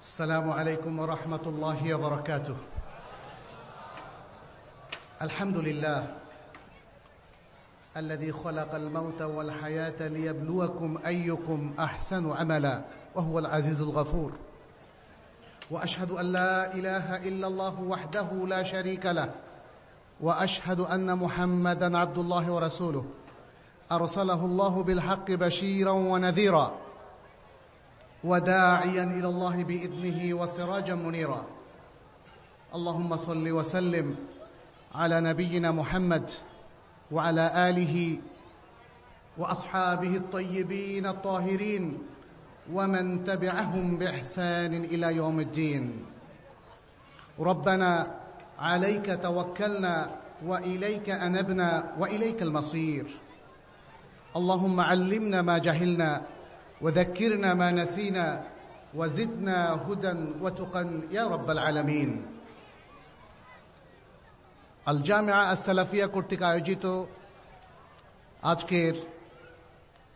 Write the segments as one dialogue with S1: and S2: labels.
S1: السلام عليكم ورحمة الله وبركاته. الحمد لله الذي خلق الموت والحياة ليبلوكم أيكم أحسن عملا وهو العزيز الغفور. وأشهد أن لا إله إلا الله وحده لا شريك له وأشهد أن محمدا عبد الله ورسوله. أرسله الله بالحق بشيرا ونذيرا. وداعيا إلى الله بإذنه وسراجا منيرا. اللهم صل وسلم على نبينا محمد وعلى آله وأصحابه الطيبين الطاهرين ومن تبعهم بإحسان إلى يوم الدين. ربنا عليك توكلنا وإليك أنبنا وإليك المصير. اللهم علمنا ما جهلنا وذكرنا ما نسينا وزدنا هدى وتقا يا رب العالمين আল জামিয়া আসালাফিয়া কর্তৃক আয়োজিত আজকের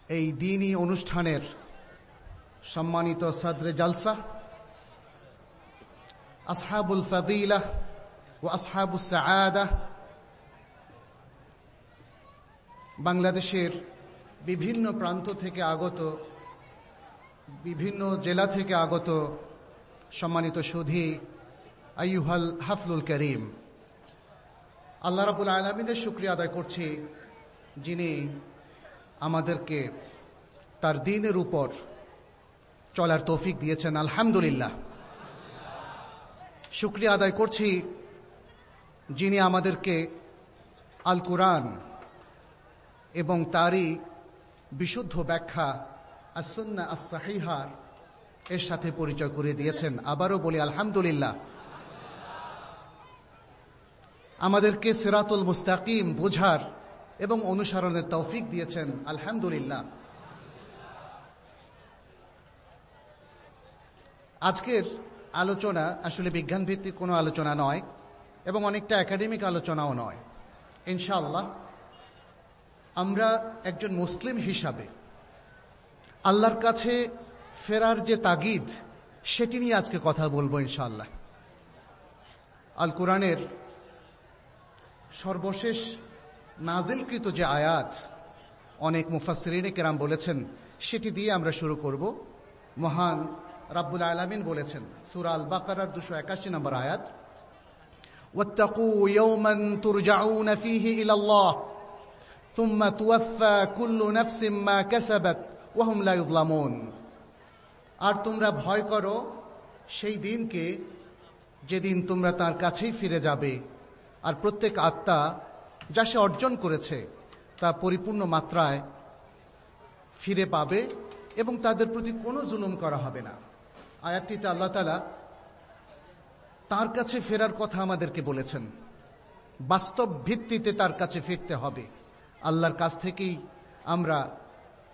S1: এই দিনই অনুষ্ঠানের সম্মানিত সাদরে জালসা আসহাবুল ফাদিলা ও আসহাবুল সাআদা বাংলাদেশের বিভিন্ন প্রান্ত থেকে আগত বিভিন্ন জেলা থেকে আগত সম্মানিত সুধী আইহাল হাফলুল করিম। আল্লাহ রাবুল আলমিনের শুক্রিয়া আদায় করছি যিনি আমাদেরকে তার দিনের উপর চলার তৌফিক দিয়েছেন, আলহামদুলিল্লাহ। শুক্রিয়া আদায় করছি যিনি আমাদেরকে আল কোরআন এবং তারই বিশুদ্ধ ব্যাখ্যা আসন্না আসাহিহার এর সাথে পরিচয় করে দিয়েছেন। আবারও বলি, আলহামদুলিল্লাহ। আমাদেরকে সিরাতুল মুস্তাকিম বোঝার এবং অনুসরণের তৌফিক দিয়েছেন। আলহামদুলিল্লাহ। আজকের আলোচনা আসলে বিজ্ঞান ভিত্তিক কোনো আলোচনা নয় এবং অনেকটা একাডেমিক আলোচনাও নয়। ইনশাআল্লাহ, আমরা একজন মুসলিম হিসাবে আল্লাহর কাছে ফেরার যে তাগিদ সেটি নিয়ে আজকে কথা বলবো ইনশাআল্লাহ আল কোরআনের সর্বশেষ নাজিলকৃত যে আয়াত অনেক মুফাসরিনে কেরাম বলেছেন সেটি দিয়ে আমরা শুরু করব মহান রাব্বুল আলামিন বলেছেন সুরা আল বাকারার দুশো একাশি নম্বর আয়াত واتقوا يوما ترجعون فيه إلى الله ثم توفى كل نفس ما كسبت লাইজলামুন আর তোমরা ভয় করো, সেই দিনকে যেদিন তোমরা তার কাছেই ফিরে যাবে। আর প্রত্যেক আত্মা যা সে অর্জন করেছে, তা পরিপূর্ণ মাত্রায় ফিরে পাবে এবং তাদের প্রতি কোনো জুলুম করা হবে না। আয়াতটিতে আল্লাহ তালা তার কাছে ফেরার কথা আমাদেরকে বলেছেন। বাস্তব ভিত্তিতে তার কাছে ফিরতে হবে। আল্লাহর কাছ থেকেই আমরা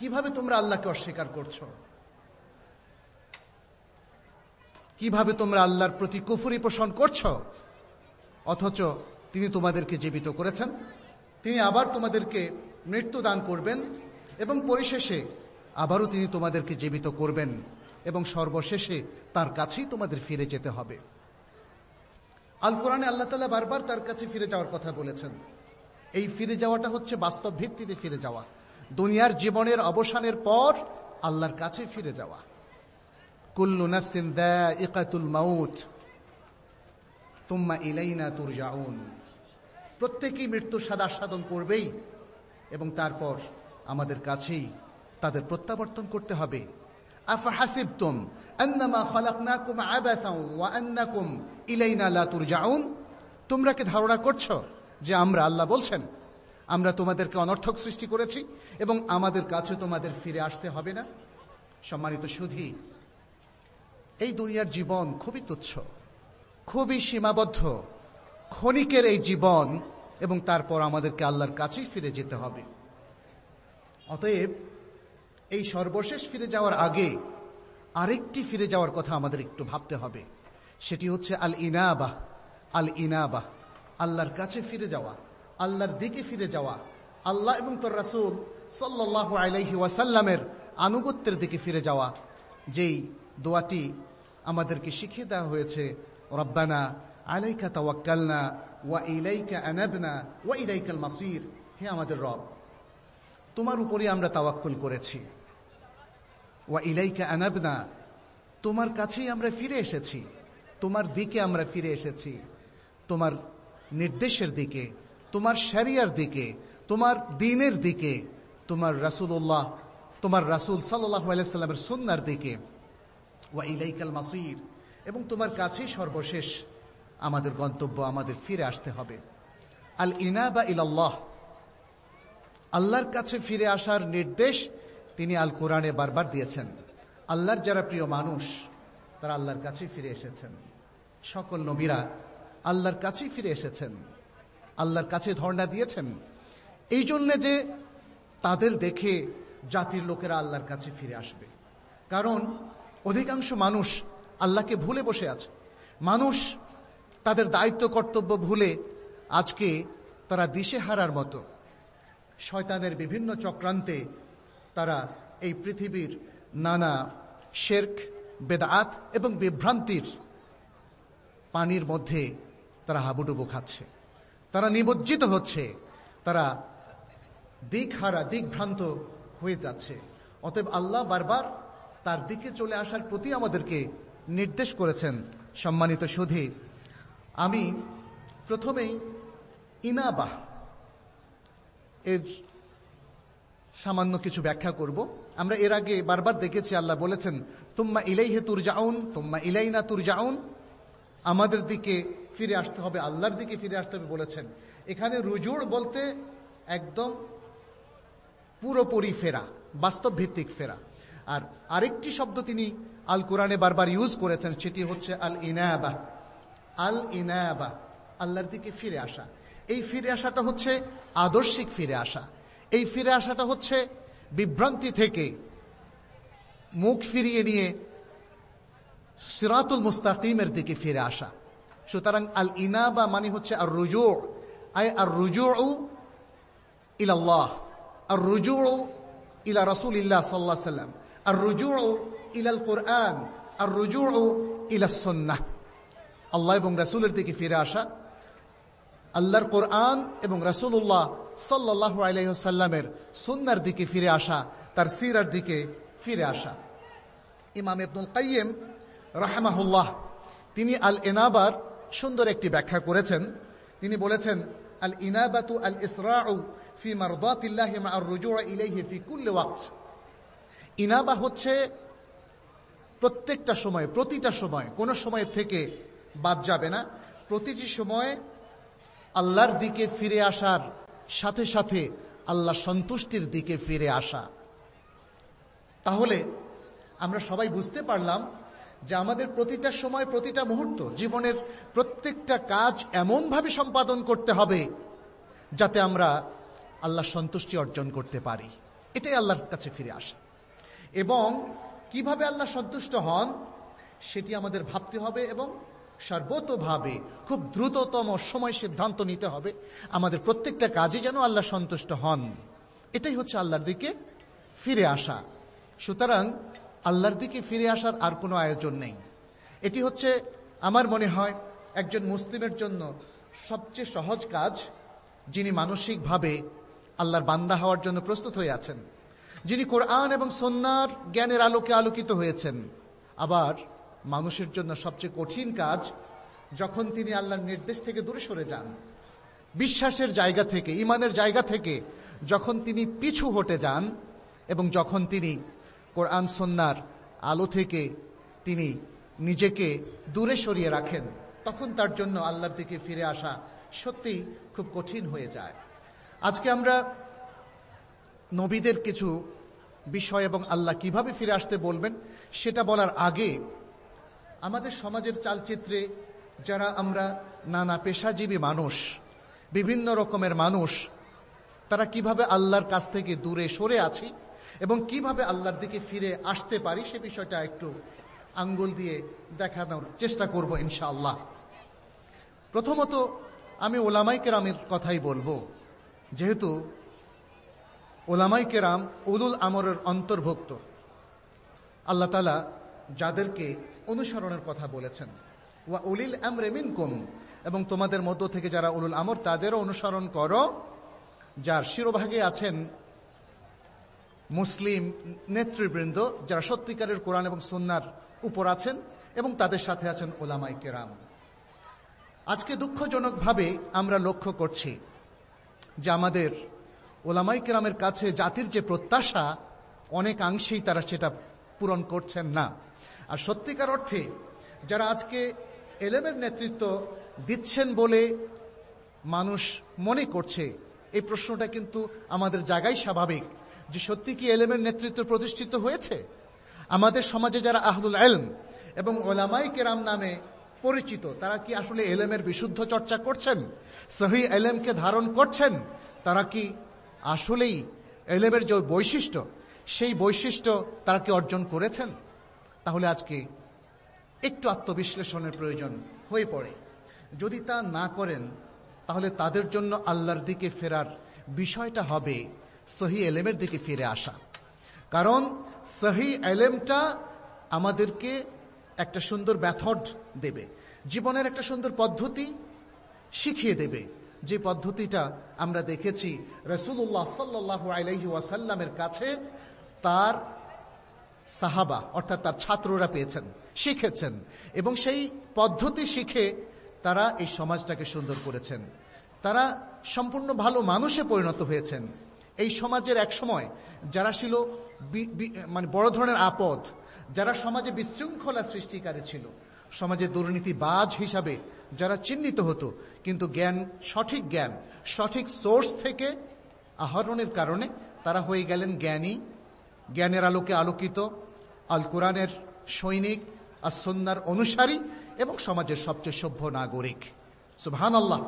S1: কীভাবে তোমরা আল্লাহকে অস্বীকার করছ? কীভাবে তোমরা আল্লাহর প্রতি কুফুরি পোষণ করছ? অথচ তিনি তোমাদেরকে জীবিত করেছেন, তিনি আবার তোমাদেরকে মৃত্যু দান করবেন, এবং পরিশেষে আবারও তিনি তোমাদেরকে জীবিত করবেন, এবং সর্বশেষে তার কাছেই তোমাদের ফিরে যেতে হবে। আল কোরআনে আল্লাহ তালা বারবার তার কাছে ফিরে যাওয়ার কথা বলেছেন। এই ফিরে যাওয়াটা হচ্ছে বাস্তব ভিত্তিতে ফিরে যাওয়া। দুনিয়ার জীবনের অবসানের পর আল্লাহর কাছে ফিরে যাওয়া। কুল্লু নাফসিন মাউত, তুম্মা ইলাইনা তুরজাউন। প্রত্যেকেই মৃত্যুর সাদা সাধন করবেই এবং তারপর আমাদের কাছেই তাদের প্রত্যাবর্তন করতে হবে। আন্নামা ইলাইনা তোমরা কি ধারণা করছ যে আমরা আল্লাহ বলছেন? আমরা তোমাদেরকে অনর্থক সৃষ্টি করেছি এবং আমাদের কাছে তোমাদের ফিরে আসতে হবে না। সম্মানিত সুধী, এই দুনিয়ার জীবন খুবই তুচ্ছ, খুবই সীমাবদ্ধ, ক্ষণিকের এই জীবন, এবং তারপর আমাদেরকে আল্লাহর কাছেই ফিরে যেতে হবে। অতএব, এই সর্বশেষ ফিরে যাওয়ার আগে আরেকটি ফিরে যাওয়ার কথা আমাদের একটু ভাবতে হবে। সেটি হচ্ছে আল ইনাবাহ আল ইনাবাহ আল্লাহর কাছে ফিরে যাওয়া। আল্লাহর দিকে ফিরে যাওয়া। আল্লাহ এবং তোর রাসুল সাল্লাহ আলাইহি ওয়াসাল্লামের আনুগত্যের দিকে ফিরে যাওয়া। যেই দোয়াটি আমাদেরকে শিখিয়ে দেওয়া হয়েছে, রব্বানা আলাইকা তাওয়াক্কালনা ওয়া ইলাইকা আনাবনা ওয়া ইলাইকাল মাসির। হে আমাদের রব, তোমার উপরে আমরা তাওয়াক্কুল করেছি। ওয়া ইলাইকা আনাবনা, তোমার কাছেই আমরা ফিরে এসেছি। তোমার দিকে আমরা ফিরে এসেছি। তোমার নির্দেশের দিকে তোমার শরিয়ার দিকে, তোমার দিনের দিকে, তোমার রাসুল্লাহ তোমার রাসুল সাল্লাহ সুন্নার দিকে। ওয়া ইলাইকাল এবং তোমার কাছেই সর্বশেষ আমাদের গন্তব্য, আমাদের ফিরে আসতে হবে। আল ইনাবা ইলাল্লাহ। আল্লাহর কাছে ফিরে আসার নির্দেশ তিনি আল কোরআনে বারবার দিয়েছেন। আল্লাহর যারা প্রিয় মানুষ, তারা আল্লাহর কাছে ফিরে এসেছেন। সকল নবীরা আল্লাহর কাছেই ফিরে এসেছেন। আল্লাহর কাছে ধর্ণা দিয়েছেন। এই জন্যে যে তাদের দেখে জাতির লোকেরা আল্লাহর কাছে ফিরে আসবে। কারণ অধিকাংশ মানুষ আল্লাহকে ভুলে বসে আছে। মানুষ তাদের দায়িত্ব, কর্তব্য ভুলে আজকে তারা দিশে হারার মতো। শয়তানের বিভিন্ন চক্রান্তে তারা এই পৃথিবীর নানা শেরক, বেদাত এবং বিভ্রান্তির পানির মধ্যে তারা হাবুডুবু খাচ্ছে। তারা নিমজ্জিত হচ্ছে। তারা দিক হারা দিকভ্রান্ত হয়ে যাচ্ছে। অতএব আল্লাহ বারবার তার দিকে চলে আসার প্রতি আমাদেরকে নির্দেশ করেছেন সম্মানিত সুধী। আমি প্রথমেই ইনাবাহ এর সামান্য কিছু ব্যাখ্যা করব। আমরা এর আগে বারবার দেখেছি, আল্লাহ বলেছেন, তুম্মা ইলাইহে তুর যাউন তুম্মা তুর যাউন আমাদের দিকে ফিরে আসতে হবে, আল্লাহর দিকে ফিরে আসতে হবে বলেছেন। এখানে রুজুর বলতে একদম পুরোপুরি ফেরা, বাস্তব ভিত্তিক ফেরা। আর আরেকটি শব্দ তিনি আল কোরআনে বারবার ইউজ করেছেন, সেটি হচ্ছে আল ইনায়াবা আল ইনায়াবা আল্লাহর দিকে ফিরে আসা। এই ফিরে আসাটা হচ্ছে আদর্শিক ফিরে আসা। এই ফিরে আসাটা হচ্ছে বিভ্রান্তি থেকে মুখ ফিরিয়ে নিয়ে সিরাতুল মুস্তাকিমের দিকে ফিরে আসা। সুতরাং আল ইনাবা মানে হচ্ছে আর রুজু আই আর রুজু ইলাল্লাহ আর রুজু ইলা রসুল ইল্লাহ সাল্লাহ সাল্লাম আর রুজু ইলাল কোরআন আর রুজু ইলা আল্লাহ এবং রাসুলের দিকে ফিরে আসা, আল্লাহর কোরআন এবং রাসুল্লাহ সাল্লাহ আলাইসাল্লামের সুন্নার দিকে ফিরে আসা, তার সিরার দিকে ফিরে আসা। ইমাম ইবনুল কাইম রাহমাহুল্লাহ, তিনি আল এনাবার সুন্দর একটি ব্যাখ্যা করেছেন। তিনি বলেছেন আল ইনাবাতু আল ইসরাউ ফি মারদাতিল্লাহি মা আর রুজু ইলাইহি ফি কুল্লি ওয়াক্ত। ইনাবা হচ্ছে প্রত্যেকটা সময়, প্রতিটা সময়, কোন সময় থেকে বাদ যাবে না। প্রতিটি সময় আল্লাহর দিকে ফিরে আসার সাথে সাথে আল্লাহ সন্তুষ্টির দিকে ফিরে আসা। তাহলে আমরা সবাই বুঝতে পারলাম যে আমাদের প্রতিটা সময়, প্রতিটা মুহূর্ত, জীবনের প্রত্যেকটা কাজ এমনভাবে সম্পাদন করতে হবে যাতে আমরা আল্লাহ সন্তুষ্টি অর্জন করতে পারি। এটাই আল্লাহর কাছে ফিরে আসা। এবং কীভাবে আল্লাহ সন্তুষ্ট হন, সেটি আমাদের ভাবতে হবে এবং সর্বতভাবে খুব দ্রুততম সময় সিদ্ধান্ত নিতে হবে আমাদের প্রত্যেকটা কাজে যেন আল্লাহ সন্তুষ্ট হন। এটাই হচ্ছে আল্লাহর দিকে ফিরে আসা। সুতরাং আল্লাহর দিকে ফিরে আসার আর কোনো আয়োজন নেই। এটি হচ্ছে আমার মনে হয় একজন মুসলিমের জন্য সবচেয়ে সহজ কাজ, যিনি মানসিকভাবে আল্লাহর বান্দা হওয়ার জন্য প্রস্তুত হয়ে আছেন। যিনি কোরআন এবং সন্ন্যার জ্ঞানের আলোকে আলোকিত হয়েছেন। আবার মানুষের জন্য সবচেয়ে কঠিন কাজ, যখন তিনি আল্লাহর নির্দেশ থেকে দূরে সরে যান, বিশ্বাসের জায়গা থেকে, ইমানের জায়গা থেকে, যখন তিনি পিছু হটে যান এবং যখন তিনি কোরআন সন্ন্যার আলো থেকে তিনি নিজেকে দূরে সরিয়ে রাখেন, তখন তার জন্য আল্লাহর দিকে ফিরে আসা সত্যি খুব কঠিন হয়ে যায়। আজকে আমরা নবীদের কিছু বিষয় এবং আল্লাহ কীভাবে ফিরে আসতে বলবেন, সেটা বলার আগে আমাদের সমাজের চালচিত্রে যারা আমরা নানা পেশাজীবী মানুষ, বিভিন্ন রকমের মানুষ, তারা কীভাবে আল্লাহর কাছ থেকে দূরে সরে আছি এবং কীভাবে আল্লাহর দিকে ফিরে আসতে পারি সে বিষয়টা একটু আঙ্গুল দিয়ে দেখানোর চেষ্টা করব ইনশাআল্লাহ। প্রথমত আমি ওলামাই কেরামের কথাই বলব। যেহেতু ওলামাই কেরাম উলুল আমরের অন্তর্ভুক্ত, আল্লাহ তালা যাদেরকে অনুসরণের কথা বলেছেন। ওয়া উলিল আমরে মিনকুম, এবং তোমাদের মধ্য থেকে যারা উলুল আমর তাদেরও অনুসরণ করো, যার শিরোভাগে আছেন মুসলিম নেতৃবৃন্দ যারা সত্যিকারের কোরআন এবং সন্ন্যার উপর আছেন এবং তাদের সাথে আছেন ওলামাই কেরাম। আজকে দুঃখজনকভাবে আমরা লক্ষ্য করছি যে আমাদের ওলামাই কেরামের কাছে জাতির যে প্রত্যাশা, অনেকাংশেই তারা সেটা পূরণ করছেন না। আর সত্যিকার অর্থে যারা আজকে এলেমের নেতৃত্ব দিচ্ছেন বলে মানুষ মনে করছে, এই প্রশ্নটা কিন্তু আমাদের জায়গায় স্বাভাবিক। যে সত্যি কি এলেমের নেতৃত্ব প্রতিষ্ঠিত হয়েছে? আমাদের সমাজে যারা আহদুল এলম এবং ওলামাই কেরাম নামে পরিচিত, তারা কি আসলে এলেমের বিশুদ্ধ চর্চা করছেন? সহি এলেমকে ধারণ করছেন? তারা কি আসলেই এলেমের যে বৈশিষ্ট্য, সেই বৈশিষ্ট্য তারা কি অর্জন করেছেন? তাহলে আজকে একটু আত্মবিশ্লেষণের প্রয়োজন হয়ে পড়ে। যদি তা না করেন, তাহলে তাদের জন্য আল্লাহর দিকে ফেরার বিষয়টা হবে সহি এলেমের দিকে ফিরে আসা। কারণ সহি এলেমটা আমাদেরকে একটা সুন্দর ব্যাথড দেবে। জীবনের একটা সুন্দর পদ্ধতি শিখিয়ে দেবে। যে পদ্ধতিটা আমরা দেখেছি রসুল্লাহ সাল্লাহ আলাইহি ওয়াসাল্লামের কাছে তার সাহাবা, অর্থাৎ তার ছাত্ররা পেয়েছেন, শিখেছেন এবং সেই পদ্ধতি শিখে তারা এই সমাজটাকে সুন্দর করেছেন। তারা সম্পূর্ণ ভালো মানুষে পরিণত হয়েছেন। এই সমাজের এক সময় যারা ছিল মানে বড় ধরনের আপদ, যারা সমাজে বিশৃঙ্খলা সৃষ্টিকারী ছিল, সমাজে দুর্নীতিবাজ হিসাবে যারা চিহ্নিত হতো, কিন্তু জ্ঞান, সঠিক জ্ঞান, সঠিক সোর্স থেকে আহরণের কারণে তারা হয়ে গেলেন জ্ঞানী, জ্ঞানের আলোকে আলোকিত, আল কোরআনের সৈনিক আর সন্ন্যার অনুসারী এবং সমাজের সবচেয়ে সভ্য নাগরিক। সুবহান আল্লাহ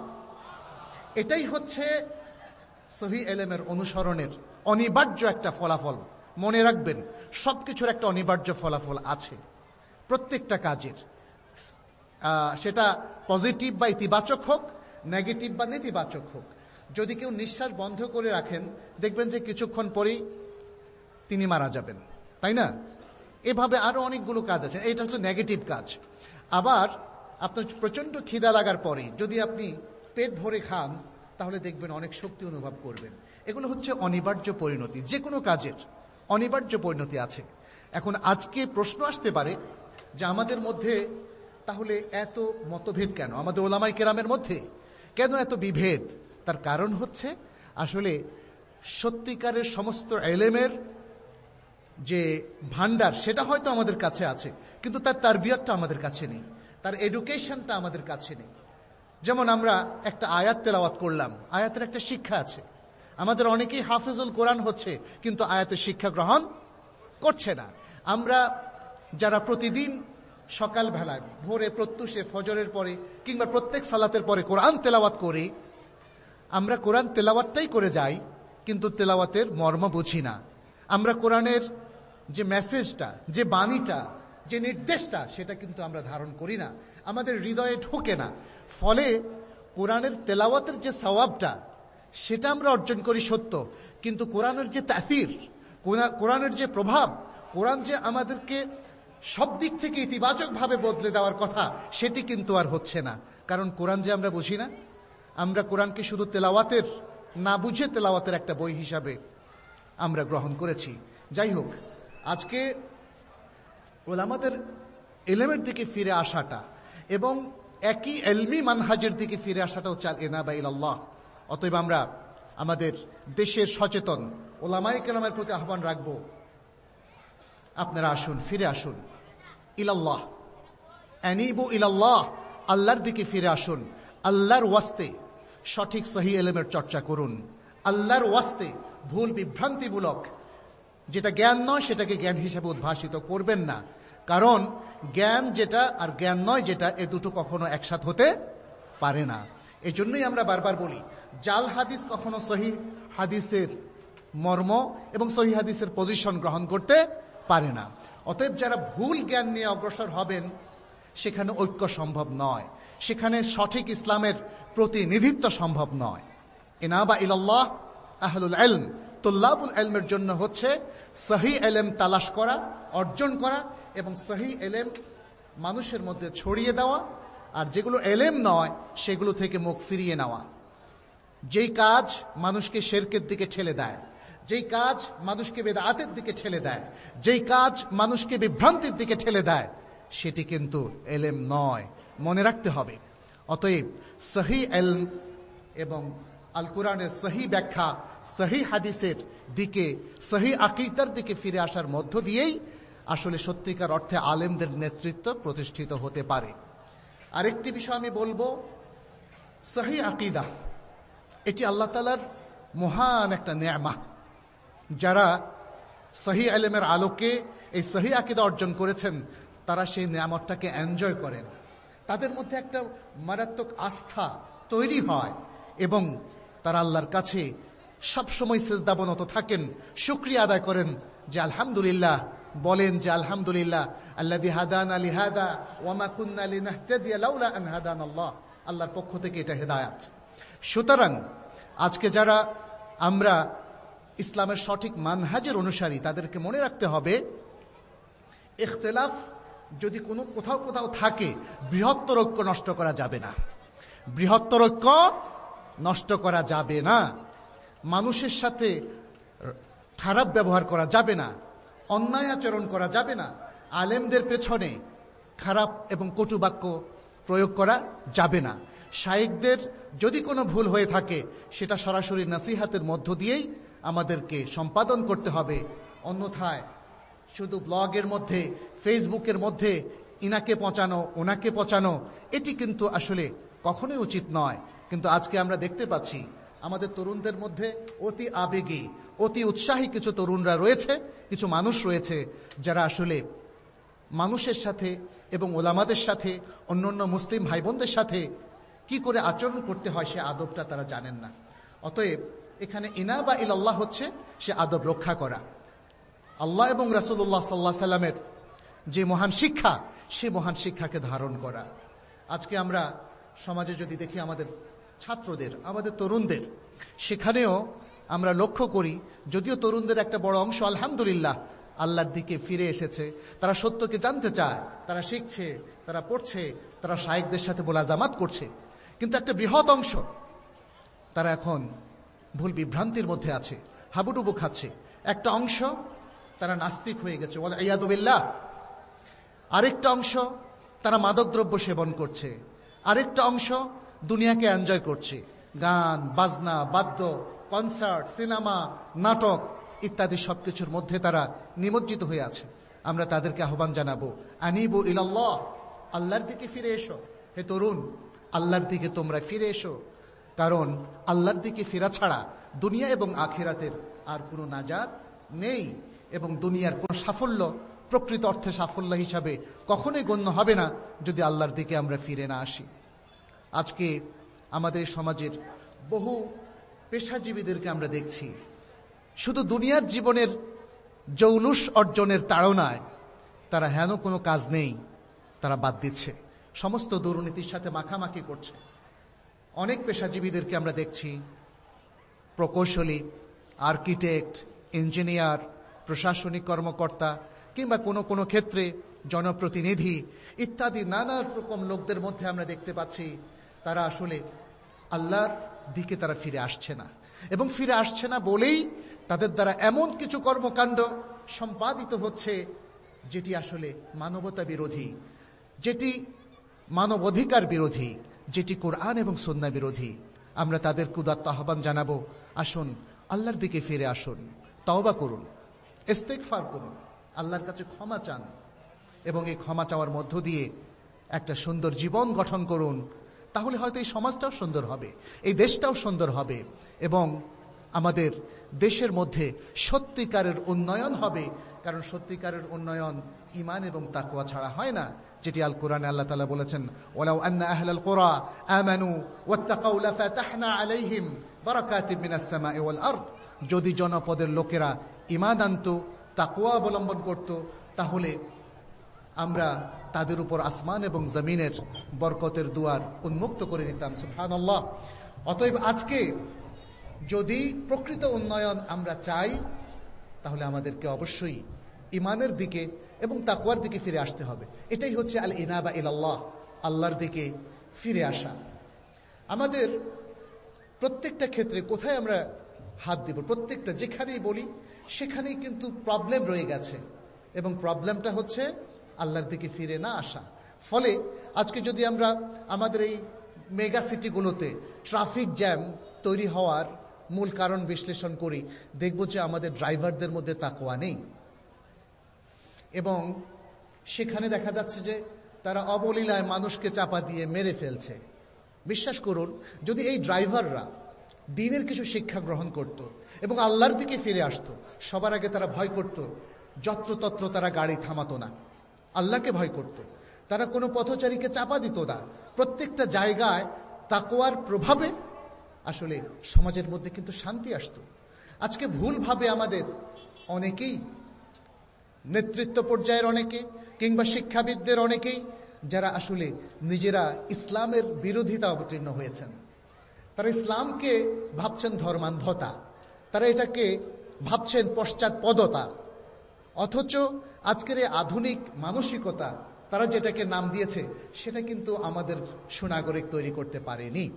S1: এটাই হচ্ছে সহি এলেমের অনুসরণের অনিবার্য একটা ফলাফল। মনে রাখবেন, সবকিছুর একটা অনিবার্য ফলাফল আছে। প্রত্যেকটা কাজের। সেটা পজিটিভ বা ইতিবাচক হোক, নেগেটিভ বা নেতিবাচক হোক। যদি কেউ নিঃশ্বাস বন্ধ করে রাখেন, দেখবেন যে কিছুক্ষণ পরেই তিনি মারা যাবেন। তাই না? এভাবে আরও অনেকগুলো কাজ আছে। এটা হচ্ছে নেগেটিভ কাজ। আবার আপনার প্রচণ্ড খিদা লাগার পরে যদি আপনি পেট ভরে খান তাহলে দেখবেন অনেক শক্তি অনুভব করবেন। এগুলো হচ্ছে অনিবার্য পরিণতি যে কোনো কাজের অনিবার্য পরিণতি আছে। এখন আজকে প্রশ্ন আসতে পারে যে আমাদের মধ্যে তাহলে এত মতভেদ কেন? আমাদের ওলামাই কেরামের মধ্যে কেন এত বিভেদ? তার কারণ হচ্ছে আসলে সত্যিকারের সমস্ত এলেমের যে ভান্ডার সেটা হয়তো আমাদের কাছে আছে, কিন্তু তার তারবিয়তটা আমাদের কাছে নেই। তার এডুকেশনটা আমাদের কাছে নেই। যেমন আমরা একটা আয়াত তেলাওয়াত করলাম, আয়াতের একটা শিক্ষা আছে। আমাদের অনেকেই হাফিজুল কোরআন হচ্ছে, কিন্তু আয়াতের শিক্ষা গ্রহণ করছে না। আমরা যারা প্রতিদিন সকাল বেলায় ভোরে প্রত্যুষে, ফজরের পরে কিংবা প্রত্যেক সালাতের পরে কোরআন তেলাওয়াত করি, আমরা কোরআন তেলাওয়াতটাই করে যাই, কিন্তু তেলাওয়াতের মর্ম বুঝি না। আমরা কোরআনের যে মেসেজটা, যে বাণীটা, যে নির্দেশটা, সেটা কিন্তু আমরা ধারণ করি না। আমাদের হৃদয়ে ঢোকে না। ফলে কোরআনের তেলাওয়াতের যে সওয়াবটা, সেটা আমরা অর্জন করি সত্য। কিন্তু কোরআনের যে তাসির কোরআনের যে প্রভাব, কোরআন যে আমাদেরকে সব দিক থেকে ইতিবাচকভাবে বদলে দেওয়ার কথা, সেটি কিন্তু আর হচ্ছে না। কারণ কোরআন যে আমরা বুঝি না, আমরা কোরআনকে শুধু তেলাওয়াতের, না বুঝে তেলাওয়াতের একটা বই হিসাবে আমরা গ্রহণ করেছি। যাই হোক, আজকে ওলামাদের এলেমের দিকে ফিরে আসাটা এবং একই এলমি মানহাজের দিকে ফিরে আসাটাও হচ্ছে এনা বা ইল্লাহ অতএব আমরা আমাদের দেশের সচেতন ওলামাই কেলামের প্রতি আহ্বান রাখব। আপনারা আসুন, ফিরে আসুন। ইলাল্লাহ। অ্যানিবু ইলাল্লাহ। আল্লাহর দিকে ফিরে আসুন। আল্লাহর ওয়াস্তে সঠিক সহি এলেমের চর্চা করুন। আল্লাহর ওয়াস্তে ভুল বিভ্রান্তিমূলক যেটা জ্ঞান নয়, সেটাকে জ্ঞান হিসেবে উদ্ভাসিত করবেন না। কারণ জ্ঞান যেটা আর জ্ঞান নয় যেটা, এ দুটো কখনো একসাথ হতে পারে না। এই জন্যই আমরা বারবার বলি, জাল হাদিস কখনো সহি হাদিসের মর্ম এবং সহি হাদিসের পজিশন গ্রহণ করতে পারে না। অতএব যারা ভুল জ্ঞান নিয়ে অগ্রসর হবেন, সেখানে ঐক্য সম্ভব নয়। সেখানে সঠিক ইসলামের প্রতিনিধিত্ব সম্ভব নয়। এনাবা ইল্লাহ আহলুল এলম তোল্লাবুল এলমের জন্য হচ্ছে সহি এলেম তালাশ করা, অর্জন করা এবং সহি এলেম মানুষের মধ্যে ছড়িয়ে দেওয়া, আর যেগুলো এলেম নয়, সেগুলো থেকে মুখ ফিরিয়ে নেওয়া। যেই কাজ মানুষকে শেরকের দিকে ঠেলে দেয়, যেই কাজ মানুষকে বেদাতের দিকে ঠেলে দেয়, যেই কাজ মানুষকে বিভ্রান্তির দিকে ঠেলে দেয়, সেটি কিন্তু এলেম নয়। মনে রাখতে হবে, অতএব সহি এলম এবং আল কোরআনের সহি ব্যাখ্যা, সহি হাদিসের দিকে, সহি আকিদার দিকে ফিরে আসার মধ্য দিয়েই আসলে সত্যিকার অর্থে আলেমদের নেতৃত্ব প্রতিষ্ঠিত হতে পারে। আরেকটি বিষয় আমি বলব, সহি আকিদা। এটি আল্লাহ তালার মহান একটা নেয়ামা। যারা সহি আলেমের আলোকে এই সহি আকিদা অর্জন করেছেন, তারা সেই নিয়ামতটাকে এনজয় করেন। তাদের মধ্যে একটা মারাত্মক আস্থা তৈরি হয় এবং তারা আল্লাহর কাছে সবসময় সেজদাবনত থাকেন, শুক্রিয়া আদায় করেন যে আলহামদুলিল্লাহ বলেন যে আলহামদুলিল্লাহ আল্লাহ হাদান আলী হাদা ওয়ামা কুন্না আলী হাদান আল্লাহ। আল্লাহর পক্ষ থেকে এটা হেদায়াত। সুতরাং আজকে যারা আমরা ইসলামের সঠিক মানহাজের অনুসারী, তাদেরকে মনে রাখতে হবে, ইখতলাফ যদি কোনো কোথাও কোথাও থাকে, বৃহত্তর ঐক্য নষ্ট করা যাবে না। বৃহত্তর ঐক্য নষ্ট করা যাবে না। মানুষের সাথে খারাপ ব্যবহার করা যাবে না। অন্যায় আচরণ করা যাবে না। আলেমদের পেছনে খারাপ এবং কটু বাক্য প্রয়োগ করা যাবে না। শাইকদের যদি কোনো ভুল হয়ে থাকে, সেটা সরাসরি নাসিহাতের মধ্য দিয়েই আমাদেরকে সম্পাদন করতে হবে। অন্যথায় শুধু ব্লগের মধ্যে, ফেসবুকের মধ্যে, ইনাকে পচানো, ওনাকে পচানো, এটি কিন্তু আসলে কখনোই উচিত নয়। কিন্তু আজকে আমরা দেখতে পাচ্ছি আমাদের তরুণদের মধ্যে অতি আবেগী, অতি উৎসাহী কিছু তরুণরা রয়েছে, কিছু মানুষ রয়েছে যারা আসলে মানুষের সাথে এবং ওলামাদের সাথে, অন্যান্য মুসলিম ভাই বোনদের সাথে কি করে আচরণ করতে হয় সে আদবটা তারা জানেন না। অতএব এখানে ইনা বা ইল্লাহ হচ্ছে সে আদব রক্ষা করা। আল্লাহ এবং রাসুল্লাহ সাল্লাহ সাল্লামের যে মহান শিক্ষা, সে মহান শিক্ষাকে ধারণ করা। আজকে আমরা সমাজে যদি দেখি আমাদের ছাত্রদের, আমাদের তরুণদের। সেখানেও আমরা লক্ষ্য করি, যদিও তরুণদের একটা বড় অংশ, আলহামদুলিল্লাহ, আল্লাহর দিকে ফিরে এসেছে। তারা সত্যকে জানতে চায়, তারা শিখছে, তারা পড়ছে, তারা শায়েকদের সাথে জামাত করছে। কিন্তু একটা বৃহৎ অংশ, তারা এখন ভুল বিভ্রান্তির মধ্যে আছে, হাবুডুবু খাচ্ছে। একটা অংশ, তারা নাস্তিক হয়ে গেছে ইয়াদুবিল্লাহ আরেকটা অংশ, তারা মাদকদ্রব্য সেবন করছে। আরেকটা অংশ দুনিয়াকে এনজয় করছি। গান, বাজনা, বাদ্য কনসার্ট সিনেমা নাটক ইত্যাদি সবকিছুর মধ্যে তারা নিমজ্জিত হয়ে আছে। আমরা তাদেরকে আহ্বান জানাব, আনিবু ইলাল্লাহ, আল্লাহর দিকে ফিরে এসো। হে তরুণ, আল্লাহর দিকে তোমরা ফিরে এসো। কারণ আল্লাহর দিকে ফেরা ছাড়া দুনিয়া এবং আখেরাতের আর কোনো নাজাদ নেই এবং দুনিয়ার কোনো সাফল্য প্রকৃত অর্থে সাফল্য হিসাবে কখনোই গণ্য হবে না যদি আল্লাহর দিকে আমরা ফিরে না আসি। আজকে আমাদের সমাজের বহু পেশাজীবীদেরকে আমরা দেখছি। শুধু দুনিয়ার জীবনের জৌলুস অর্জনের তাড়নায় তারা হেন কোনো কাজ নেই, তারা বাদ দিচ্ছে। সমস্ত দুর্নীতির সাথে মাখামাখি করছে। অনেক পেশাজীবীদেরকে আমরা দেখছি। প্রকৌশলী, আর্কিটেক্ট, ইঞ্জিনিয়ার, প্রশাসনিক কর্মকর্তা, কিংবা কোনো কোনো ক্ষেত্রে জনপ্রতিনিধি ইত্যাদি নানা রকম লোকদের মধ্যে আমরা দেখতে পাচ্ছি। তারা আসলে আল্লাহর দিকে তারা ফিরে আসছে না। এবং ফিরে আসছে না বলেই তাদের দ্বারা এমন কিছু কর্মকাণ্ড সম্পাদিত হচ্ছে যেটি আসলে মানবতা বিরোধী, যেটি মানবাধিকার বিরোধী, যেটি কোরআন এবং সন্না বিরোধী। আমরা তাদের কুদাত্ত আহ্বান জানাব। আসুন, আল্লাহর দিকে ফিরে আসুন। তওবা করুন ইস্তেকফার করুন, আল্লাহর কাছে ক্ষমা চান এবং এই ক্ষমা চাওয়ার মধ্য দিয়ে একটা সুন্দর জীবন গঠন করুন। তাহলে হয়তো এই সমাজটাও সুন্দর হবে, এই দেশটাও সুন্দর হবে এবং আমাদের দেশের মধ্যে সত্যিকারের উন্নয়ন হবে, কারণ সত্যিকারের উন্নয়ন ইমান এবং তাকুয়া ছাড়া হয় না, যেটি আল কোরআনে আল্লাহ তালা বলেছেন ওলাউ আন্না আহলাল কোরআ আমানু আলাইহিম যদি জনপদের লোকেরা ইমান আনত তাকুয়া অবলম্বন করত, তাহলে আমরা তাদের উপর আসমান এবং জমিনের বরকতের দুয়ার উন্মুক্ত করে দিতাম সুফান সুবহানাল্লাহ। অতএব আজকে যদি প্রকৃত উন্নয়ন আমরা চাই, তাহলে আমাদেরকে অবশ্যই ইমানের দিকে এবং তাকুয়ার দিকে ফিরে আসতে হবে। এটাই হচ্ছে আল ইনাবা ইলাল্লাহ, আল্লাহর দিকে ফিরে আসা। আমাদের প্রত্যেকটা ক্ষেত্রে কোথায় আমরা হাত দিব? প্রত্যেকটা যেখানেই বলি, সেখানেই কিন্তু প্রবলেম রয়ে গেছে। এবং প্রবলেমটা হচ্ছে আল্লাহর দিকে ফিরে না আসা। ফলে আজকে যদি আমরা আমাদের এই মেগা সিটিগুলোতে ট্রাফিক জ্যাম তৈরি হওয়ার মূল কারণ বিশ্লেষণ করি, দেখব যে আমাদের ড্রাইভারদের মধ্যে তাকোয়া নেই। এবং সেখানে দেখা যাচ্ছে যে তারা অবলীলায় মানুষকে চাপা দিয়ে মেরে ফেলছে। বিশ্বাস করুন, যদি এই ড্রাইভাররা দিনের কিছু শিক্ষা গ্রহণ করত এবং আল্লাহর দিকে ফিরে আসত, সবার আগে তারা ভয় করত, যত্রতত্র তারা গাড়ি থামাতো না। আল্লাহকে ভয় করত। তারা কোনো পথচারীকে চাপা দিত না। প্রত্যেকটা জায়গায় তাকোয়ার প্রভাবে আসলে সমাজের মধ্যে কিন্তু শান্তি আসত। আজকে ভুলভাবে আমাদের অনেকেই, নেতৃত্ব পর্যায়ের অনেকে কিংবা শিক্ষাবিদদের অনেকেই যারা আসলে নিজেরা ইসলামের বিরোধিতা অবতীর্ণ হয়েছেন, তারা ইসলামকে ভাবছেন ধর্মান্ধতা। তারা এটাকে ভাবছেন পশ্চাৎপদতা। অথচ আজকের এই আধুনিক মানসিকতা, তারা যেটাকে নাম দিয়েছে, সেটা কিন্তু আমাদের সুনাগরিক তৈরি করতে পারেনি।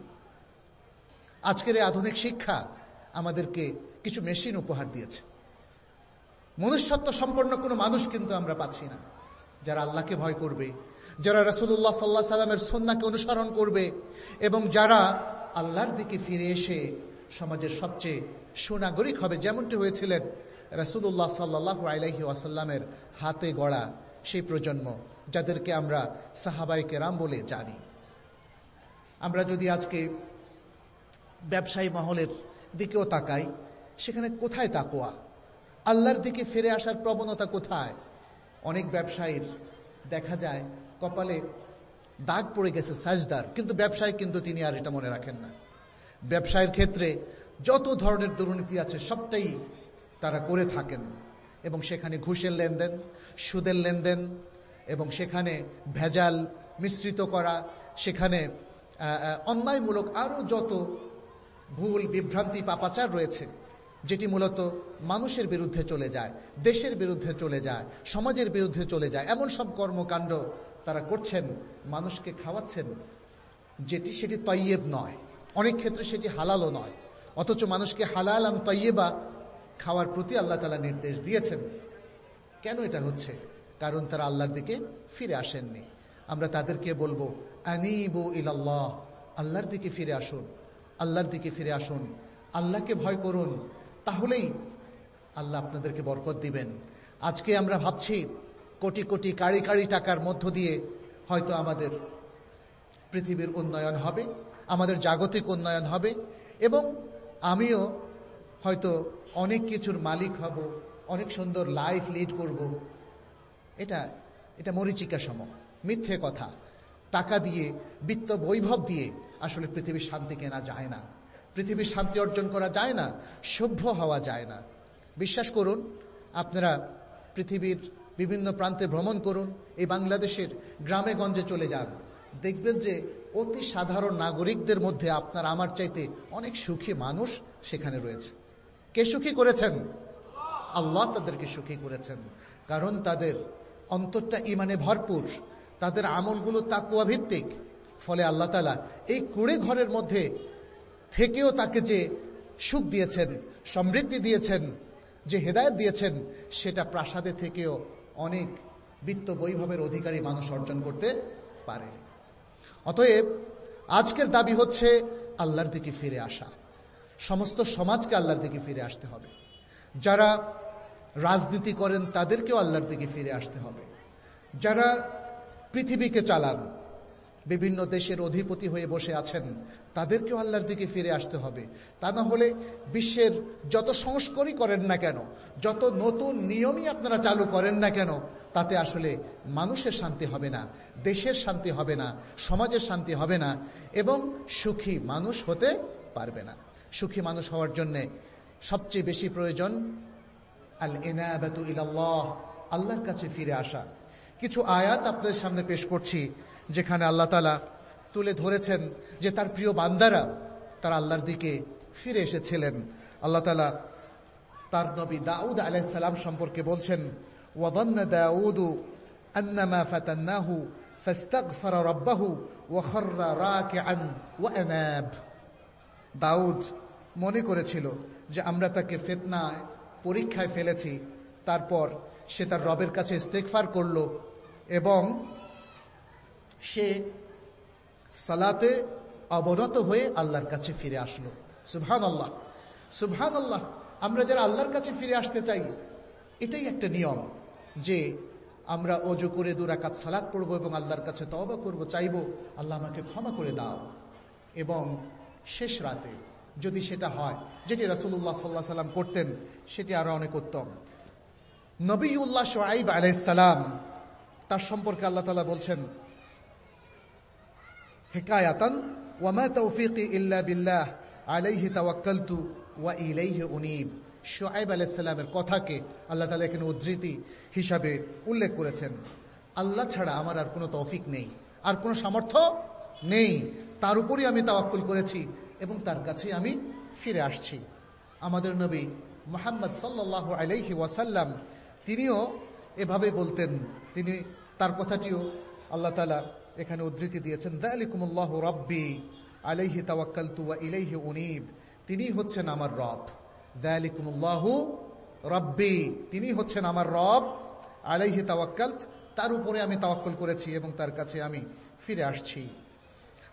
S1: আজকের এই আধুনিক শিক্ষা আমাদেরকে কিছু মেশিন উপহার দিয়েছে। মনুষ্যত্ব সম্পন্ন কোনো মানুষ কিন্তু আমরা পাচ্ছি না। যারা আল্লাহকে ভয় করবে, যারা রসুল্লাহ সাল্লাহ সাল্লামের সন্নাকে অনুসরণ করবে, এবং যারা আল্লাহর দিকে ফিরে এসে সমাজের সবচেয়ে সুনাগরিক হবে, যেমনটি হয়েছিলেন রসুল্লাহ সাল্লাহ আলাইহি ওয়াসাল্লামের হাতে গড়া সেই প্রজন্ম যাদেরকে আমরা সাহাবাই কেরাম বলে জানি। আমরা যদি আজকে ব্যবসায়ী মহলের দিকেও তাকাই, সেখানে কোথায় তাকোয়া আল্লাহর দিকে ফিরে আসার প্রবণতা কোথায়? অনেক ব্যবসায়ীর দেখা যায়, কপালে দাগ পড়ে গেছে সাজদার, কিন্তু ব্যবসায়ী কিন্তু তিনি আর এটা মনে রাখেন না। ব্যবসায়ের ক্ষেত্রে যত ধরনের দুর্নীতি আছে, সবটাই তারা করে থাকেন এবং সেখানে ঘুষের লেনদেন, সুদের লেনদেন এবং সেখানে ভেজাল মিশ্রিত করা, সেখানে অন্যায়মূলক আরও যত ভুল, বিভ্রান্তি, পাপাচার রয়েছে, যেটি মূলত মানুষের বিরুদ্ধে চলে যায়, দেশের বিরুদ্ধে চলে যায়, সমাজের বিরুদ্ধে চলে যায়, এমন সব কর্মকাণ্ড তারা করছেন, মানুষকে খাওয়াচ্ছেন, যেটি সেটি তৈয়েব নয়। অনেক ক্ষেত্রে সেটি হালালও নয়। অথচ মানুষকে হালাল আম তৈয়েবা খাওয়ার প্রতি আল্লাহ তালা নির্দেশ দিয়েছেন। কেন এটা হচ্ছে? কারণ তারা আল্লাহর দিকে ফিরে আসেননি। আমরা তাদেরকে বলব, আনিবু ইলাল্লাহ, আল্লাহর দিকে ফিরে আসুন, আল্লাহর দিকে ফিরে আসুন, আল্লাহকে ভয় করুন। তাহলেই আল্লাহ আপনাদেরকে বরকত দিবেন। আজকে আমরা ভাবছি, কোটি কোটি কাড়ি কাড়ি টাকার মধ্য দিয়ে হয়তো আমাদের পৃথিবীর উন্নয়ন হবে, আমাদের জাগতিক উন্নয়ন হবে, এবং আমিও হয়তো অনেক কিছুর মালিক হব, অনেক সুন্দর লাইফ লিড করব। এটা এটা মরিচিকা সম মিথ্যে কথা। টাকা দিয়ে, বিত্ত বৈভব দিয়ে আসলে পৃথিবীর শান্তি কেনা যায় না। পৃথিবীর শান্তি অর্জন করা যায় না, সভ্য হওয়া যায় না। বিশ্বাস করুন, আপনারা পৃথিবীর বিভিন্ন প্রান্তে ভ্রমণ করুন, এই বাংলাদেশের গ্রামে গঞ্জে চলে যান। দেখবেন যে অতি সাধারণ নাগরিকদের মধ্যে আপনার আমার চাইতে অনেক সুখী মানুষ সেখানে রয়েছে। কে সুখী করেছেন? আল্লাহ তাদেরকে সুখী করেছেন। কারণ তাদের অন্তরটা ইমানে ভরপুর। তাদের আমলগুলো তাকুয়া ভিত্তিক ফলে আল্লাহ তালা এই কুড়ে ঘরের মধ্যে থেকেও তাকে যে সুখ দিয়েছেন, সমৃদ্ধি দিয়েছেন, যে হেদায়ত দিয়েছেন, সেটা প্রাসাদে থেকেও অনেক বিত্ত বৈভবের অধিকারী মানুষ অর্জন করতে পারে। অতএব আজকের দাবি হচ্ছে আল্লাহর দিকে ফিরে আসা। সমস্ত সমাজকে আল্লাহর দিকে ফিরে আসতে হবে। যারা রাজনীতি করেন, তাদেরকেও আল্লাহর দিকে ফিরে আসতে হবে। যারা পৃথিবীকে চালান, বিভিন্ন দেশের অধিপতি হয়ে বসে আছেন, তাদেরকেও আল্লাহর দিকে ফিরে আসতে হবে। তা না হলে বিশ্বের যত সংস্করই করেন না কেন, যত নতুন নিয়মই আপনারা চালু করেন না কেন, তাতে আসলে মানুষের শান্তি হবে না, দেশের শান্তি হবে না, সমাজের শান্তি হবে না, এবং সুখী মানুষ হতে পারবে না। সুখী মানুষ হওয়ার জন্যে সবচেয়ে বেশি প্রয়োজন আল এনায়াবাতু ইলাল্লাহ, আল্লাহর কাছে ফিরে আসা। কিছু আয়াত আপনাদের সামনে পেশ করছি, যেখানে আল্লাহ তালা তুলে ধরেছেন যে তার প্রিয় বান্দারা তার আল্লাহর দিকে ফিরে এসেছিলেন। আল্লাহ তালা তার নবী দাউদ আলাইসালাম সম্পর্কে বলছেন, ওয়াদান্ন দাউদু আন্নামা ফাতান্নাহু ফাস্তাগফার রব্বাহু ওয়া খাররা রাকিআন ওয়া আনাব। দাউদ মনে করেছিল যে আমরা তাকে ফেতনায় পরীক্ষায় ফেলেছি, তারপর সে তার রবের কাছে ইস্তেকফার করল এবং সে সালাতে অবনত হয়ে আল্লাহর কাছে ফিরে আসলো। সুবহান আল্লাহ সুবহান আল্লাহ আমরা যারা আল্লাহর কাছে ফিরে আসতে চাই, এটাই একটা নিয়ম যে আমরা অজু করে দুরাকাত সালাদ পড়ব এবং আল্লাহর কাছে তবা করব, চাইব, আল্লাহ আমাকে ক্ষমা করে দাও। এবং শেষ রাতে যদি সেটা হয়, যেটি রাসুল্লাহ সাল্লাহ সাল্লাম করতেন, সেটি আরও অনেক উত্তম। নবীউল্লাহ সোয়াইব আলাইসালাম তার সম্পর্কে আল্লাহ তালা বলছেন, হেকায়াতান ওয়ামা তৌফিক ইল্লা বিল্লাহ, আলাইহি তাওয়াক্কালতু ওয়া ইলাইহি উনীব। শোয়েব আলাইসাল্লামের কথাকে আল্লাহ তালা এখানে উদ্ধৃতি হিসাবে উল্লেখ করেছেন। আল্লাহ ছাড়া আমার আর কোনো তৌফিক নেই, আর কোনো সামর্থ্য নেই। তার উপরই আমি তাওয়াক্কুল করেছি। এবং তার কাছে আমি ফিরে আসছি। আমাদের নবী মোহাম্মদ সাল্লাহ আলাইহি ওয়াসাল্লাম তিনিও এভাবে বলতেন। তিনি তার কথাটিও আল্লাহ তালা এখানে উদ্ধৃতি দিয়েছেন, দালিকুমুল্লাহ রব্বি আলাইহি তাওয়াক্কালতু তুয়া ইলাইহি উনিব। তিনি হচ্ছেন আমার রব। দালিকুমুল্লাহু রব্বি। তিনি হচ্ছেন আমার রব। আলাইহি তাওয়াক্কালত। তার উপরে আমি তাওয়াক্কল করেছি এবং তার কাছে আমি ফিরে আসছি।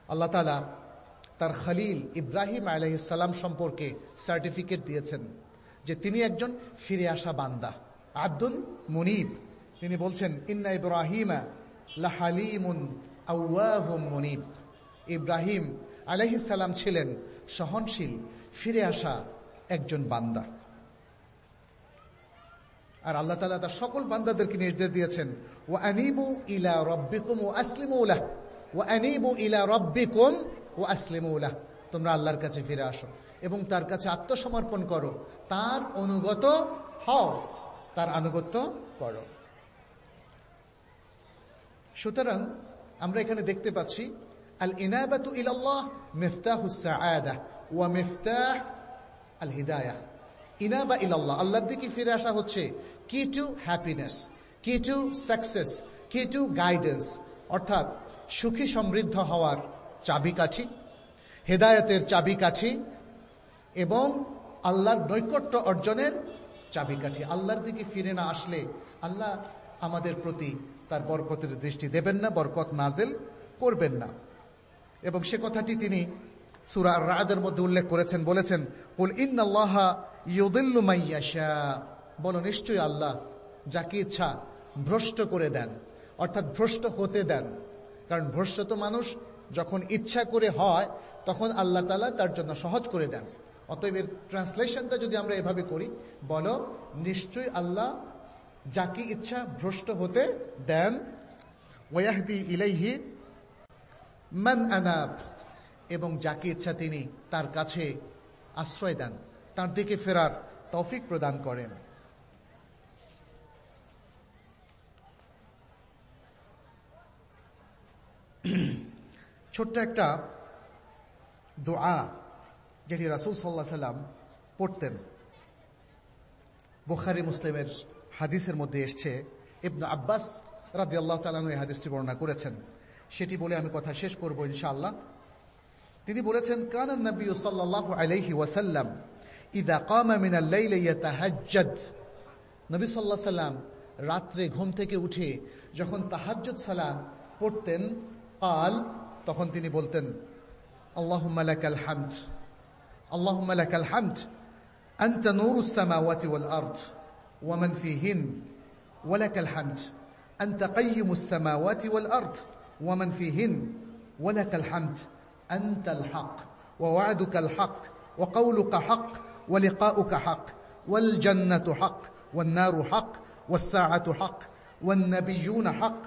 S1: আল্লাহ তালা তার খালিল ইব্রাহিম আলহিসাল্লাম সম্পর্কে সার্টিফিকেট দিয়েছেন যে তিনি একজন ফিরে আসা বান্দা। আব্দুল মুনিব। তিনি বলছেন, ইন্না ইব্রাহিমা মুনিব। ইব্রাহিম আলহিসাল্লাম ছিলেন সহনশীল, ফিরে আসা একজন বান্দা। আর আল্লাহ তালা তার সকল বান্দাদেরকে নির্দেশ দিয়েছেন ও আনিবু ইলা রব্বিকুম ও আসলিমুল্লাহ ও আনিবু ইলা রব্বিকুম ও আসলিমুল্লাহ তোমরা আল্লাহর কাছে ফিরে আসো এবং তার কাছে আত্মসমর্পণ করো। তার অনুগত হও, তার আনুগত্য করো। সুতরাং আমরা এখানে দেখতে পাচ্ছি আল ইনাবাতু ইলাল্লাহ মিফতাহুস সাআদা ওয়া মিফতাহ আল হিদায়া ইনাবা ইলাল্লাহ, আল্লাহর দিকে ফিরে আসা হচ্ছে key to happiness, key to success, key to guidance, অর্থাৎ সুখী সমৃদ্ধ হওয়ার চাবিকাঠি, হেদায়তের চাবিকাঠি এবং আল্লাহর নৈকট্য অর্জনের চাবিকাঠি। আল্লাহর দিকে ফিরে না আসলে আল্লাহ আমাদের প্রতি তার বরকতের দৃষ্টি দেবেন না, বরকত নাজেল করবেন না। এবং সে কথাটি তিনি সুরা রাদের মধ্যে উল্লেখ করেছেন, বলেছেন উল ইন্নাল্লাহ ইউদিল্লু মাইয়াশা বলো, নিশ্চয়ই আল্লাহ যাকে ইচ্ছা ভ্রষ্ট করে দেন, অর্থাৎ ভ্রষ্ট হতে দেন। কারণ ভ্রষ্ট তো মানুষ যখন ইচ্ছা করে হয়, তখন আল্লাহ তালা তার জন্য সহজ করে দেন। অতএব এর ট্রান্সলেশনটা যদি আমরা এভাবে করি, বলো, নিশ্চয়ই আল্লাহ যাকে ইচ্ছা ভ্রষ্ট হতে দেন। ওয়াহদি ইলাইহি মান আনাব, এবং যাকে ইচ্ছা তিনি তার কাছে আশ্রয় দেন, তার দিকে ফেরার তৌফিক প্রদান করেন। ছোট্ট একটা দোয়া যেটি রাসুল সাল্লাহ সাল্লাম পড়তেন বুখারি মুসলিমের হাদিসের মধ্যে এসছে ইবনু আব্বাস রাবি আল্লাহ তালন এই হাদিসটি বর্ণনা করেছেন সেটি বলে আমি কথা শেষ করব ইনশাআল্লাহ তিনি বলেছেন কানান নবী সাল্লাল্লাহু আলাইহি ওয়াসাল্লাম ইদা কামা মিন আল-লাইলি ইয়াতাহাজ্জাদ নবী সাল্লাল্লাহু আলাইহি সাল্লাম রাত্রে ঘুম থেকে উঠে যখন তাহাজ্জুদ সালাম পড়তেন قال তখন তিনি বলতেন আল্লাহুম্মা লাকাল হামদ আল্লাহুম্মা লাকাল হামদ أنت نور السماوات والأرض ومن فيهن ولك الحمد أنت قيم السماوات والأرض ومن فيهن ولك الحمد أنت الحق ووعدك الحق وقولك حق ولقاؤك حق والجنة حق والنار حق والساعة حق والنبيون حق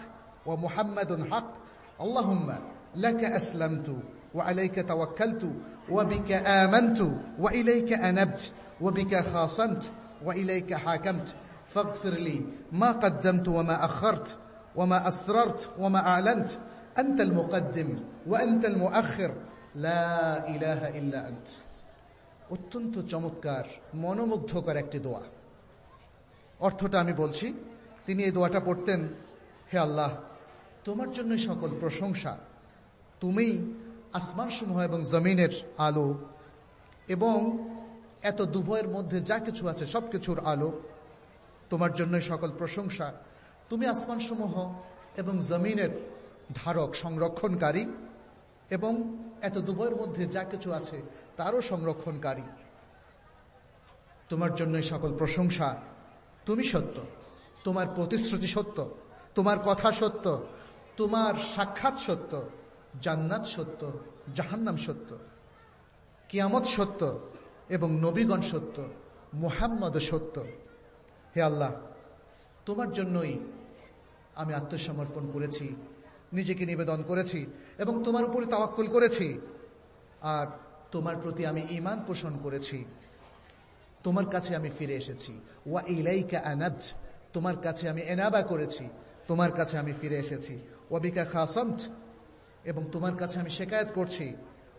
S1: ومحمد حق اللهم لك أسلمت وعليك توكلت وبك آمنت وإليك أنبت وبك خاصمت وإليك حاكمت فاغفر لي ما قدمت وما أخرت وما أسررت وما أعلنت أنت المقدم وأنت المؤخر لا إله إلا أنت অত্যন্ত চমৎকার মনোমুগ্ধকর একটি দোয়া অর্থটা আমি বলছি তিনি এই দোয়াটা পড়তেন হে আল্লাহ তোমার জন্য সকল প্রশংসা তুমি আসমানসমূহ এবং জমিনের আলো এবং এত দুভয়ের মধ্যে যা কিছু আছে সব কিছুর আলো। তোমার জন্যই সকল প্রশংসা। তুমি আসমানসমূহ এবং জমিনের ধারক, সংরক্ষণকারী এবং এত দুভয়ের মধ্যে যা কিছু আছে, তারও সংরক্ষণকারী। তোমার জন্যই সকল প্রশংসা। তুমি সত্য। তোমার প্রতিশ্রুতি সত্য। তোমার কথা সত্য। তোমার সাক্ষাৎ সত্য। জান্নাত সত্য, জাহান্নাম সত্য, কিয়ামত সত্য এবং নবীগণ সত্য, মোহাম্মদ সত্য। হে আল্লাহ, তোমার জন্যই আমি আত্মসমর্পণ করেছি, নিজেকে নিবেদন করেছি এবং তোমার উপরে তাওয়াক্কুল করেছি। আর তোমার প্রতি আমি ইমান পোষণ করেছি। তোমার কাছে আমি ফিরে এসেছি। ওয়া ইলাইকা আনাজ, তোমার কাছে আমি এনাবা করেছি। তোমার কাছে আমি ফিরে এসেছি। ওয়াবিকা খাসমত এবং তোমার কাছে আমি শেকায়ত করছি।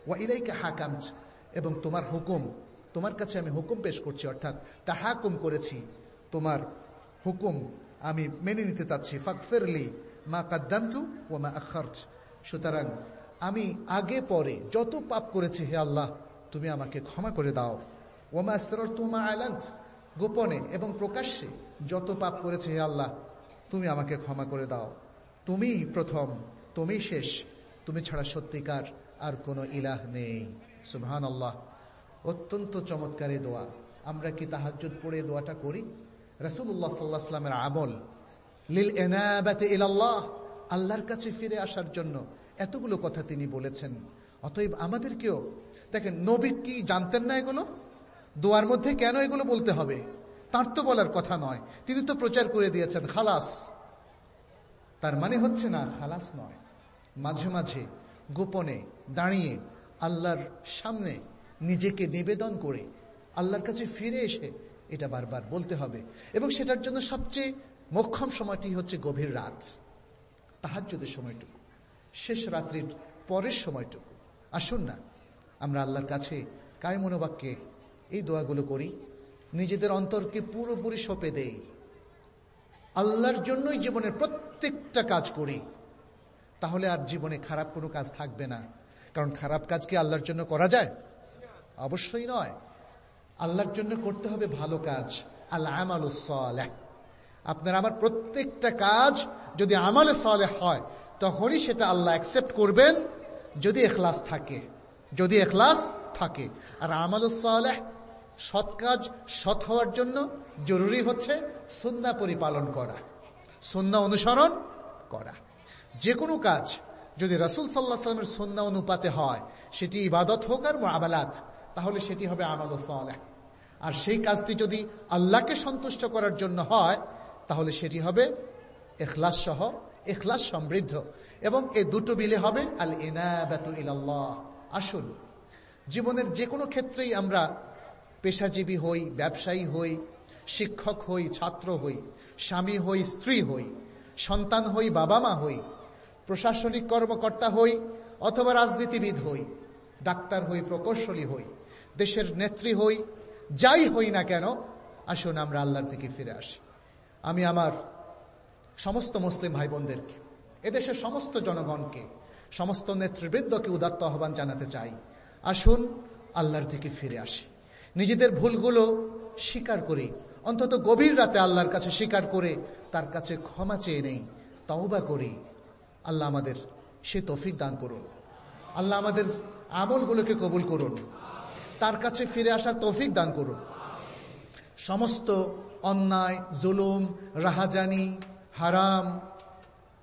S1: ওয়া ইলাইকা হাকামত, এবং তোমার হুকুম, তোমার কাছে আমি হুকুম পেশ করছি, অর্থাৎ তা হাকুম করেছি। তোমার হুকুম আমি মেনে নিতে চাচ্ছি। ফাকফেরলি মা কাদ্দামতু ও মা আখার্চ সুতরাং আমি আগে পরে যত পাপ করেছি হে আল্লাহ, তুমি আমাকে ক্ষমা করে দাও। ওমা আসরার তুমা আলান্ত, গোপনে এবং প্রকাশ্যে যত পাপ করেছে হে আল্লাহ, তুমি আমাকে ক্ষমা করে দাও। তুমি প্রথম তুমি শেষ। তুমি ছাড়া সত্যিকার আর কোনো ইলাহ নেই। সুবহান আল্লাহ অত্যন্ত চমৎকার দোয়া। আমরা কি তাহাজ্জুদ পড়ে দোয়াটা করি? রসুল্লাহ সাল্লাহ সাল্লামের আমল, লিল এনাবাতে ইলাল্লাহ আল্লাহর কাছে ফিরে আসার জন্য এতগুলো কথা তিনি বলেছেন। অতএব আমাদেরকেও, দেখেন, নবী কি জানতেন না এগুলো? দোয়ার মধ্যে কেন এগুলো বলতে হবে? তার তো বলার কথা নয়। তিনি তো প্রচার করে দিয়েছেন, খালাস। তার মানে হচ্ছে না, খালাস নয়। মাঝে মাঝে, গোপনে দাঁড়িয়ে আল্লাহর সামনে নিজেকে নিবেদন করে আল্লাহর কাছে ফিরে এসে এটা বারবার বলতে হবে। এবং সেটার জন্য সবচেয়ে মক্ষম সময়টি হচ্ছে গভীর রাত। তাহার তাহাজ্যদের সময়টুকু, শেষ রাত্রির পরের সময়টুকু। আসুন না, আমরা আল্লাহর কাছে কায় মনোবাক্যে এই দোয়াগুলো করি, নিজেদের অন্তরকে পুরোপুরি সঁপে দেই। আল্লাহর জন্যই জীবনের প্রত্যেকটা কাজ করি। তাহলে আর জীবনে খারাপ কোনো কাজ থাকবে না। কারণ খারাপ কাজ কি আল্লাহর জন্য করা যায়? অবশ্যই নয়। আল্লাহর জন্য করতে হবে ভালো কাজ। আল্লাহ আপনার আমার প্রত্যেকটা কাজ যদি আমালে সলে হয়, তখনই সেটা আল্লাহ অ্যাকসেপ্ট করবেন যদি এখলাস থাকে। যদি এখলাস থাকে। আর আমালুসলেহ সৎ কাজ, সৎ হওয়ার জন্য জরুরি হচ্ছে সুন্না পরিপালন করা। সুন্না অনুসরণ করা। যে কোনো কাজ যদি রসুল সাল্লাহ সাল্লামের সন্না অনুপাতে হয়, সেটি ইবাদত হোক আর আবালাত তাহলে সেটি হবে আমাল সালেহ। আর সেই কাজটি যদি আল্লাহকে সন্তুষ্ট করার জন্য হয়, তাহলে সেটি হবে এখলাস সহ এখলাস সমৃদ্ধ। এবং এ দুটো বিলে হবে আল ইলাল্লাহ আসুন জীবনের যে কোনো ক্ষেত্রেই আমরা পেশাজীবী হই, ব্যবসায়ী হই, শিক্ষক হই, ছাত্র হই, স্বামী হই, স্ত্রী হই, সন্তান হই বাবা মা হই প্রশাসনিক কর্মকর্তা হই অথবা রাজনীতিবিদ হই, ডাক্তার হই, প্রকৌশলী হই, দেশের নেত্রী হই, যাই হই না কেন, আসুন আমরা আল্লাহর দিকে ফিরে আসি। আমি আমার সমস্ত মুসলিম ভাই বোনদেরকে এদেশের সমস্ত জনগণকে, সমস্ত নেতৃবৃন্দকে উদাত্ত আহ্বান জানাতে চাই। আসুন আল্লাহর দিকে ফিরে আসি। নিজেদের ভুলগুলো স্বীকার করি। অন্তত গভীর রাতে আল্লাহর কাছে স্বীকার করে তার কাছে ক্ষমা চেয়ে নেই, তওবা করি। আল্লাহ আমাদের সে তফিক দান করুন। আল্লাহ আমাদের আমলগুলোকে কবুল করুন। তার কাছে ফিরে আসার তৌফিক দান করুন। সমস্ত অন্যায়, জুলুম, রাহাজানি, হারাম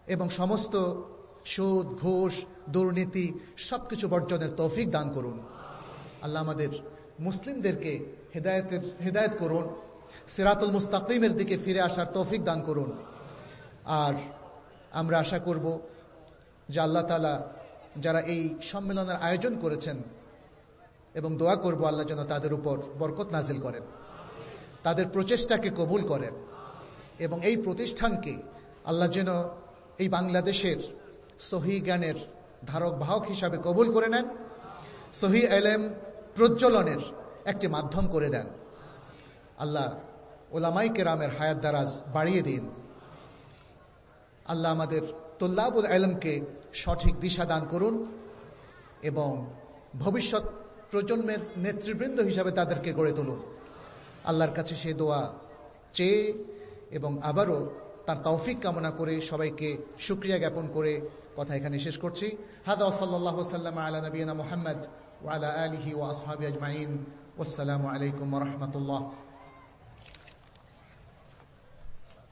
S1: এবং সমস্ত সুদ, ঘোষ, দুর্নীতি সবকিছু বর্জনের তৌফিক দান করুন। আল্লাহ আমাদের মুসলিমদেরকে হেদায়তের হেদায়ত করুন। সিরাতুল মুস্তাকিমের দিকে ফিরে আসার তৌফিক দান করুন। আর আমরা আশা করব যে আল্লাহ তালা যারা এই সম্মেলনের আয়োজন করেছেন এবং দোয়া করব আল্লাহ যেন তাদের উপর বরকত নাজিল করেন, তাদের প্রচেষ্টাকে কবুল করেন এবং এই প্রতিষ্ঠানকে আল্লাহ যেন এই বাংলাদেশের সহি জ্ঞানের ধারক বাহক হিসাবে কবুল করে নেন, সহি এলেম প্রজ্বলনের একটি মাধ্যম করে দেন। আল্লাহ ওলামাই কেরামের হায়াত দারাজ বাড়িয়ে দিন। আল্লাহ আমাদের তোল্লাবুল আলমকে সঠিক দিশা দান করুন এবং ভবিষ্যৎ প্রজন্মের নেতৃবৃন্দ হিসাবে তাদেরকে গড়ে তুলুন। আল্লাহর কাছে সে দোয়া চেয়ে এবং আবারও তার তৌফিক কামনা করে সবাইকে সুক্রিয়া জ্ঞাপন করে কথা এখানে শেষ করছি। হাদা সাল্লাহ সাল্লাম আলা নবীনা মোহাম্মদ ওয়ালা আলিহি ওয়াসহাবি আজমাইন। আসসালামু আলাইকুম রহমতুল্লাহ।